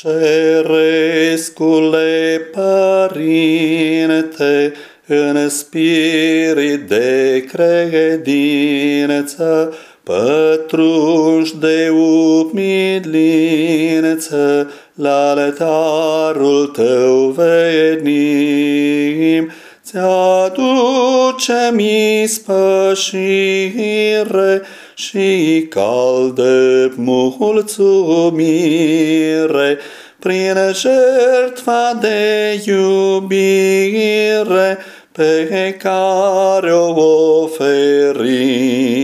Cerescule Părinte, în spirit de credință, pătrunși de umilință, la altarul tău venim, ți-aducem ispășire și caldă mulțumire prin jertfa de iubire pe care o oferim.